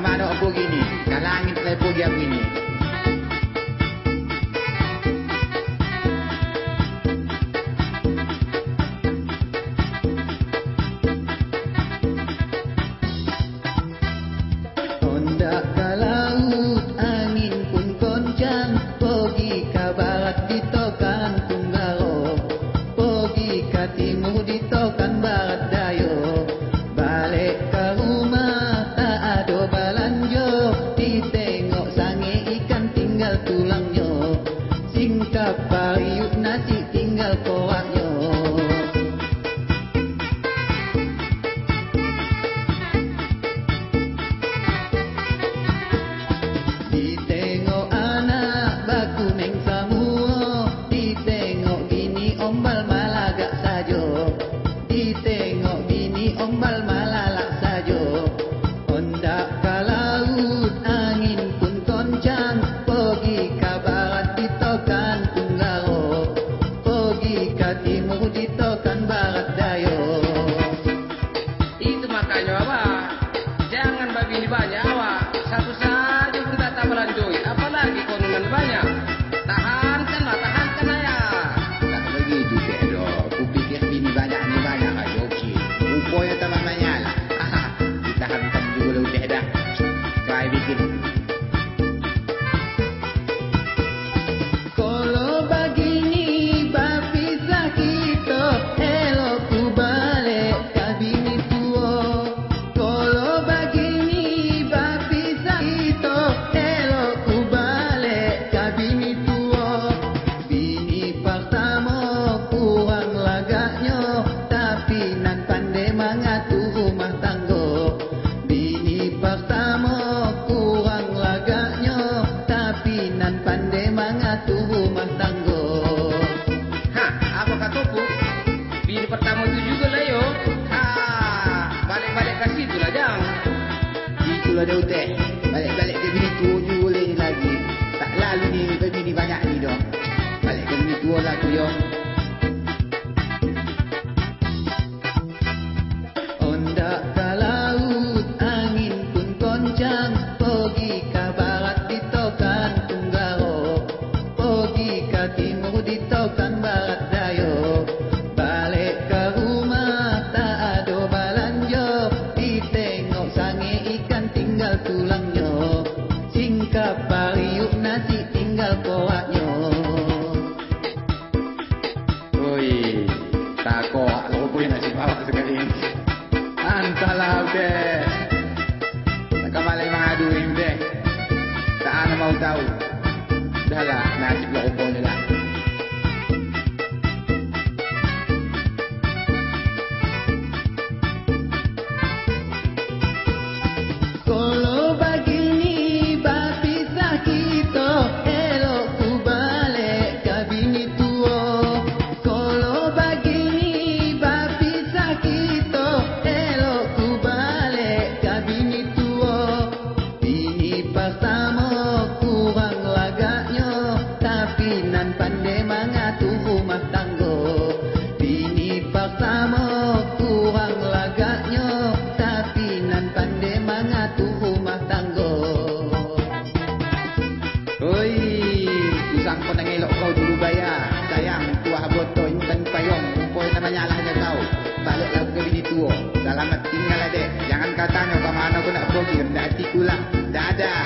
Do apa gini. Kalau angin tak pergi aku ini. Honda ke laut, angin pun goncang Pergi ke barat dayo Balik ke rumah tak ada balanjo Have a good night. Itu juga lah yo Ha, balik-balik ke situ lah jang Itulah dia uteh. Balik-balik ke bini tua juga boleh ni lagi. Tak lalu ni ke bini banyak ni dong. Balik ke bini tua lah tu yo. Hondak tak kok aku boleh nasib awak sekali ni. Antahlah uteh. Tak balik mengadu ni uteh. Tak ada mau tahu. Dah kurang lagaknya Tapi nan pandai mengatur rumah tangga Oi, usang kau nak elok kau dulu bayar. Sayang, tuah botol intan payung. Kau namanya lah dia tahu. Baliklah ke bini tua. Selamat tinggal adek. Jangan katanya ke mana kau nak pergi. Rendah hatiku lah. Dadah.